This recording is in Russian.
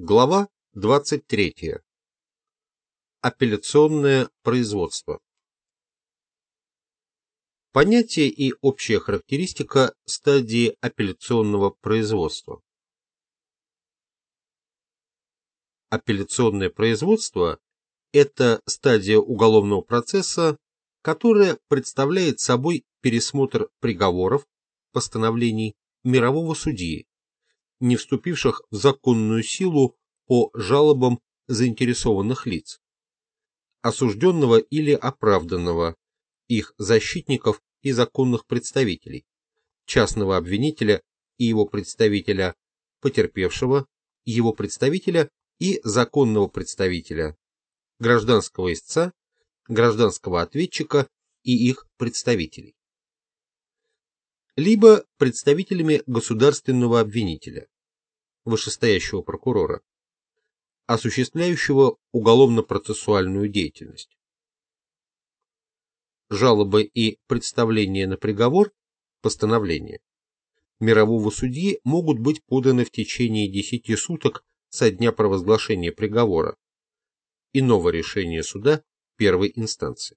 Глава 23. Апелляционное производство. Понятие и общая характеристика стадии апелляционного производства. Апелляционное производство – это стадия уголовного процесса, которая представляет собой пересмотр приговоров, постановлений мирового судьи, не вступивших в законную силу по жалобам заинтересованных лиц, осужденного или оправданного, их защитников и законных представителей, частного обвинителя и его представителя, потерпевшего, его представителя и законного представителя, гражданского истца, гражданского ответчика и их представителей либо представителями государственного обвинителя, вышестоящего прокурора, осуществляющего уголовно-процессуальную деятельность. Жалобы и представления на приговор, постановление, мирового судьи могут быть поданы в течение 10 суток со дня провозглашения приговора, иного решения суда первой инстанции.